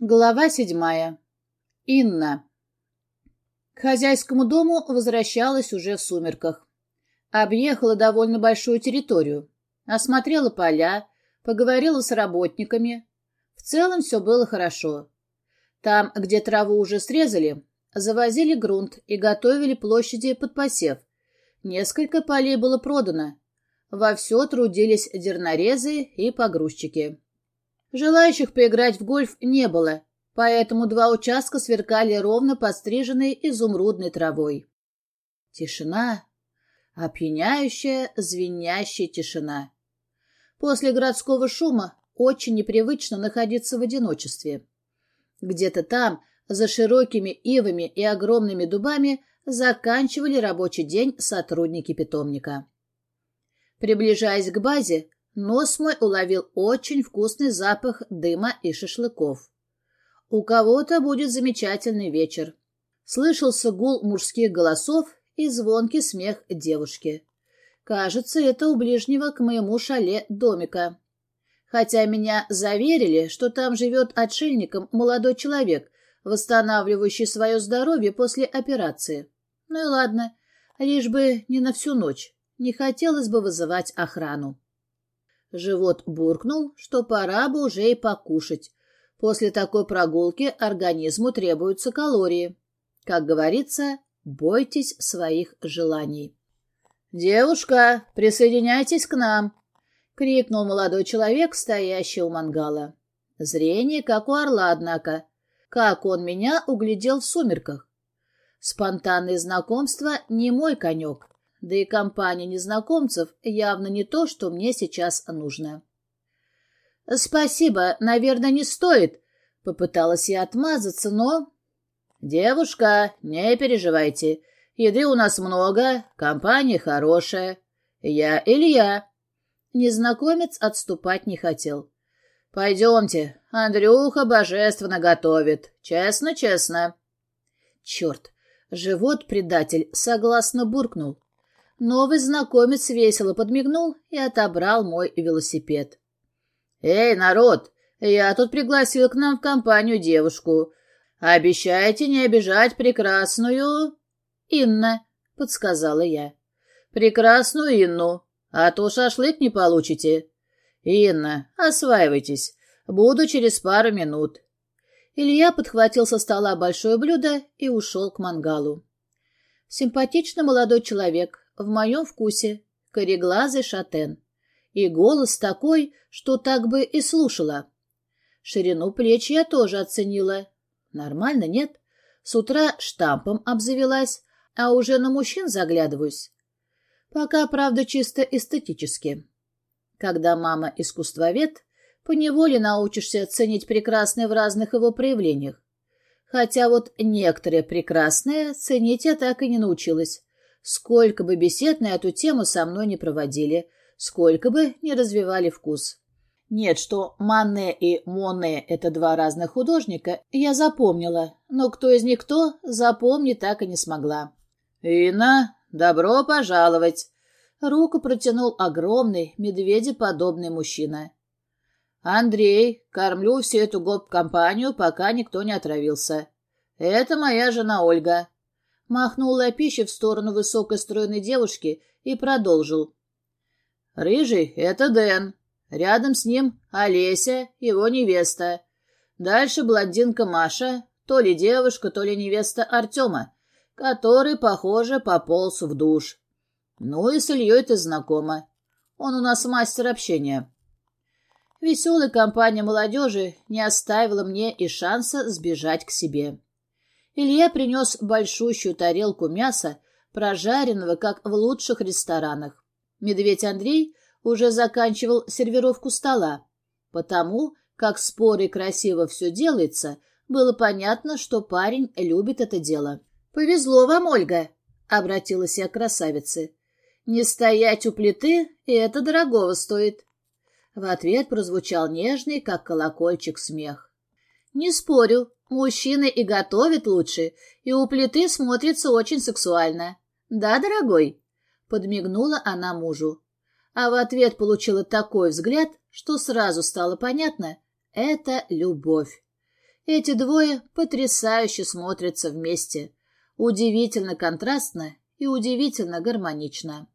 Глава седьмая. Инна. К хозяйскому дому возвращалась уже в сумерках. Объехала довольно большую территорию. Осмотрела поля, поговорила с работниками. В целом все было хорошо. Там, где траву уже срезали, завозили грунт и готовили площади под посев. Несколько полей было продано. Во все трудились дернорезы и погрузчики. Желающих поиграть в гольф не было, поэтому два участка сверкали ровно подстриженной изумрудной травой. Тишина, опьяняющая, звенящая тишина. После городского шума очень непривычно находиться в одиночестве. Где-то там, за широкими ивами и огромными дубами, заканчивали рабочий день сотрудники питомника. Приближаясь к базе, Нос мой уловил очень вкусный запах дыма и шашлыков. У кого-то будет замечательный вечер. Слышался гул мужских голосов и звонкий смех девушки. Кажется, это у ближнего к моему шале домика. Хотя меня заверили, что там живет отшельником молодой человек, восстанавливающий свое здоровье после операции. Ну и ладно, лишь бы не на всю ночь. Не хотелось бы вызывать охрану. Живот буркнул, что пора бы уже и покушать. После такой прогулки организму требуются калории. Как говорится, бойтесь своих желаний. «Девушка, присоединяйтесь к нам!» — крикнул молодой человек, стоящий у мангала. Зрение, как у орла, однако. Как он меня углядел в сумерках. Спонтанные знакомства — не мой конек. Да и компания незнакомцев явно не то, что мне сейчас нужно. «Спасибо, наверное, не стоит», — попыталась я отмазаться, но... «Девушка, не переживайте. Еды у нас много, компания хорошая. Я Илья». Незнакомец отступать не хотел. «Пойдемте, Андрюха божественно готовит. Честно-честно». Черт, живот-предатель согласно буркнул. Новый знакомец весело подмигнул и отобрал мой велосипед. «Эй, народ, я тут пригласил к нам в компанию девушку. Обещайте не обижать прекрасную...» «Инна», — подсказала я. «Прекрасную Инну, а то шашлык не получите». «Инна, осваивайтесь. Буду через пару минут». Илья подхватил со стола большое блюдо и ушел к мангалу. Симпатичный молодой человек, в моем вкусе, кореглазый шатен. И голос такой, что так бы и слушала. Ширину плеч я тоже оценила. Нормально, нет? С утра штампом обзавелась, а уже на мужчин заглядываюсь. Пока, правда, чисто эстетически. Когда мама искусствовед, поневоле научишься ценить прекрасное в разных его проявлениях. Хотя вот некоторые прекрасное ценить я так и не научилась. Сколько бы бесед на эту тему со мной не проводили, сколько бы не развивали вкус. Нет, что Манне и Моне — это два разных художника, я запомнила, но кто из них кто, запомнить так и не смогла. «Инна, добро пожаловать!» Руку протянул огромный, медведеподобный мужчина. «Андрей, кормлю всю эту гоп-компанию, пока никто не отравился. Это моя жена Ольга. Махнул Лапищев в сторону высокой стройной девушки и продолжил. «Рыжий — это Дэн. Рядом с ним Олеся, его невеста. Дальше блондинка Маша, то ли девушка, то ли невеста Артема, который, похоже, пополз в душ. Ну и с Ильей ты знакома. Он у нас мастер общения». Веселая компания молодежи не оставила мне и шанса сбежать к себе. Илья принес большущую тарелку мяса, прожаренного, как в лучших ресторанах. Медведь Андрей уже заканчивал сервировку стола. Потому, как споро и красиво все делается, было понятно, что парень любит это дело. «Повезло вам, Ольга!» — обратилась я к красавице. «Не стоять у плиты, это дорогого стоит». В ответ прозвучал нежный, как колокольчик, смех. «Не спорю, Мужчины и готовят лучше, и у плиты смотрится очень сексуально. Да, дорогой?» Подмигнула она мужу. А в ответ получила такой взгляд, что сразу стало понятно — это любовь. Эти двое потрясающе смотрятся вместе. Удивительно контрастно и удивительно гармонично.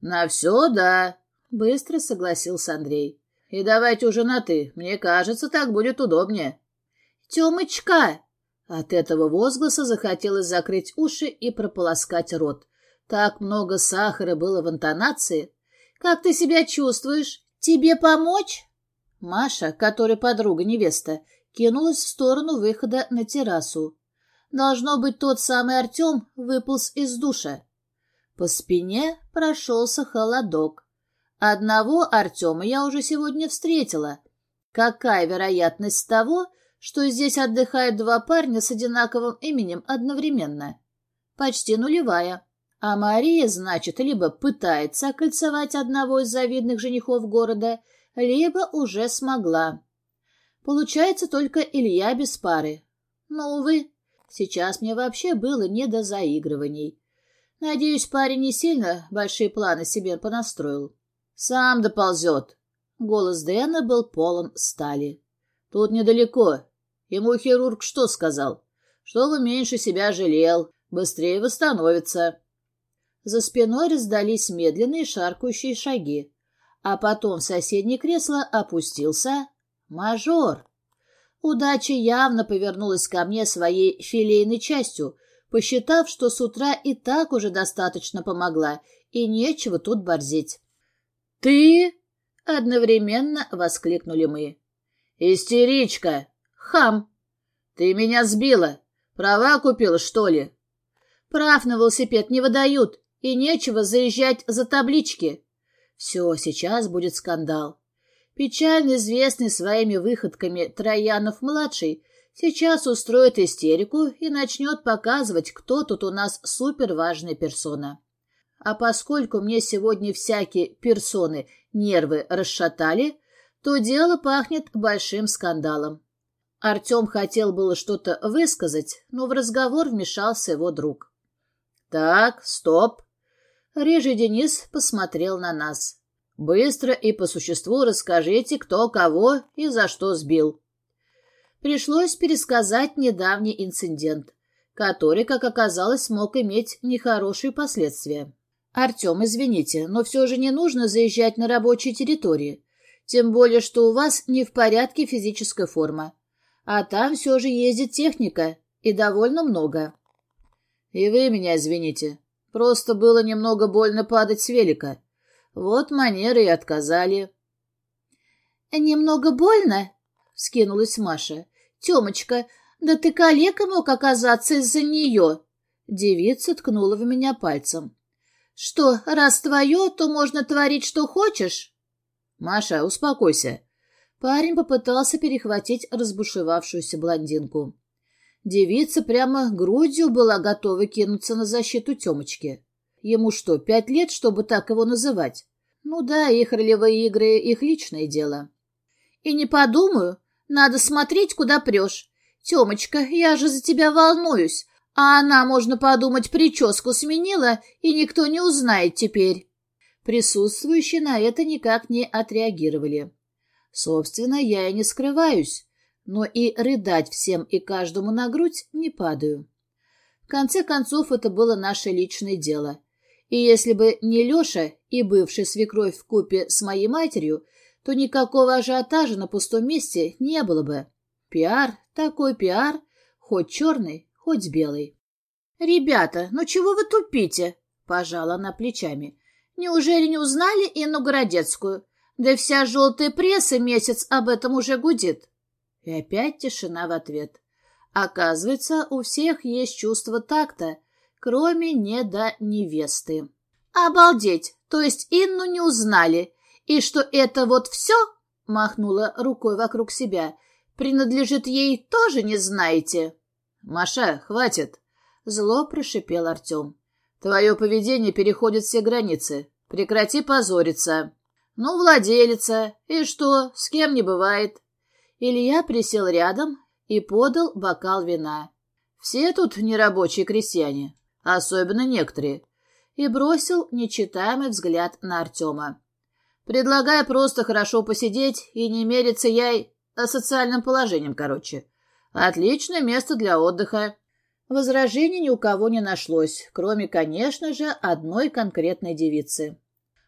«На все, да», — быстро согласился Андрей. «И давайте уже на «ты». Мне кажется, так будет удобнее». «Темочка!» От этого возгласа захотелось закрыть уши и прополоскать рот. Так много сахара было в интонации. «Как ты себя чувствуешь? Тебе помочь?» Маша, которая подруга невеста, кинулась в сторону выхода на террасу. Должно быть, тот самый Артем выполз из душа. По спине прошелся холодок. Одного Артема я уже сегодня встретила. Какая вероятность того, что здесь отдыхают два парня с одинаковым именем одновременно? Почти нулевая. А Мария, значит, либо пытается окольцевать одного из завидных женихов города, либо уже смогла. Получается только Илья без пары. Но, увы, сейчас мне вообще было не до заигрываний. Надеюсь, парень не сильно большие планы себе понастроил. Сам доползет. Голос Дэна был полон стали. Тут недалеко. Ему хирург что сказал? Чтобы меньше себя жалел, быстрее восстановится. За спиной раздались медленные шаркающие шаги, а потом в соседнее кресло опустился мажор. Удача явно повернулась ко мне своей филейной частью, посчитав, что с утра и так уже достаточно помогла, и нечего тут борзеть. «Ты?» — одновременно воскликнули мы. «Истеричка! Хам! Ты меня сбила! Права купила, что ли?» «Прав на велосипед не выдают, и нечего заезжать за таблички. Все, сейчас будет скандал. Печально известный своими выходками Троянов-младший сейчас устроит истерику и начнет показывать, кто тут у нас суперважная персона. А поскольку мне сегодня всякие персоны нервы расшатали, то дело пахнет большим скандалом. Артем хотел было что-то высказать, но в разговор вмешался его друг. «Так, стоп. Рыжий Денис посмотрел на нас. «Быстро и по существу расскажите, кто кого и за что сбил». Пришлось пересказать недавний инцидент, который, как оказалось, мог иметь нехорошие последствия. «Артем, извините, но все же не нужно заезжать на рабочие территории, тем более, что у вас не в порядке физическая форма. А там все же ездит техника, и довольно много». «И вы меня извините», Просто было немного больно падать с велика. Вот манеры и отказали. «Немного больно?» — скинулась Маша. «Темочка, да ты калека мог оказаться из-за нее!» Девица ткнула в меня пальцем. «Что, раз твое, то можно творить, что хочешь?» «Маша, успокойся». Парень попытался перехватить разбушевавшуюся блондинку. Девица прямо грудью была готова кинуться на защиту Темочки. Ему что, пять лет, чтобы так его называть? Ну да, их ролевые игры — их личное дело. И не подумаю, надо смотреть, куда прешь. Темочка, я же за тебя волнуюсь, а она, можно подумать, прическу сменила, и никто не узнает теперь. Присутствующие на это никак не отреагировали. Собственно, я и не скрываюсь но и рыдать всем и каждому на грудь не падаю. В конце концов, это было наше личное дело. И если бы не Леша и бывший свекровь в купе с моей матерью, то никакого ажиотажа на пустом месте не было бы. Пиар, такой пиар, хоть черный, хоть белый. «Ребята, ну чего вы тупите?» — пожала она плечами. «Неужели не узнали Инну Городецкую? Да вся желтая пресса месяц об этом уже гудит». И опять тишина в ответ. Оказывается, у всех есть чувство такта, кроме не до невесты. «Обалдеть! То есть Инну не узнали, и что это вот все?» — махнула рукой вокруг себя. «Принадлежит ей тоже не знаете?» «Маша, хватит!» — зло прошипел Артем. «Твое поведение переходит все границы. Прекрати позориться. Ну, владелица. И что, с кем не бывает. Илья присел рядом и подал бокал вина. «Все тут нерабочие крестьяне, особенно некоторые», и бросил нечитаемый взгляд на Артема. «Предлагаю просто хорошо посидеть и не мериться я а социальным положением, короче. Отличное место для отдыха. Возражений ни у кого не нашлось, кроме, конечно же, одной конкретной девицы.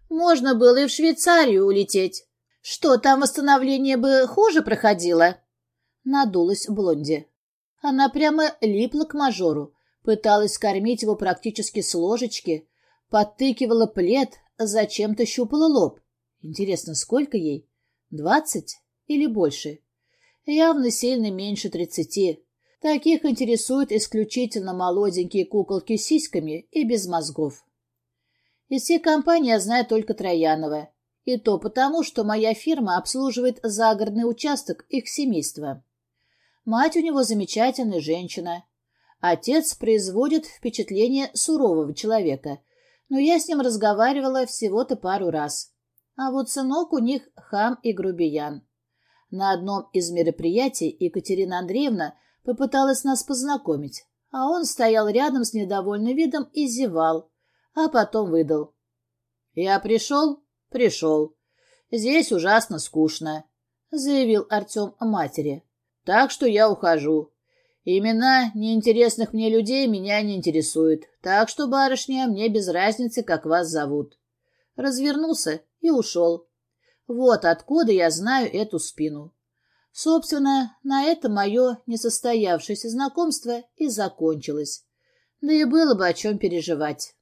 Можно было и в Швейцарию улететь. Что, там восстановление бы хуже проходило? Надулась Блонди. Она прямо липла к мажору, пыталась кормить его практически с ложечки, подтыкивала плед, зачем-то щупала лоб. Интересно, сколько ей? Двадцать или больше? Явно сильно меньше тридцати. Таких интересуют исключительно молоденькие куколки с сиськами и без мозгов. Из всей компании я знаю только Троянова. И то потому, что моя фирма обслуживает загородный участок их семейства. Мать у него замечательная женщина. Отец производит впечатление сурового человека, но я с ним разговаривала всего-то пару раз. А вот сынок у них хам и грубиян. На одном из мероприятий Екатерина Андреевна попыталась нас познакомить, а он стоял рядом с недовольным видом и зевал, а потом выдал. «Я пришел? Пришел. Здесь ужасно скучно», — заявил Артем матери. «Так что я ухожу. Имена неинтересных мне людей меня не интересуют, так что, барышня, мне без разницы, как вас зовут». Развернулся и ушел. Вот откуда я знаю эту спину. Собственно, на этом мое несостоявшееся знакомство и закончилось. Да и было бы о чем переживать.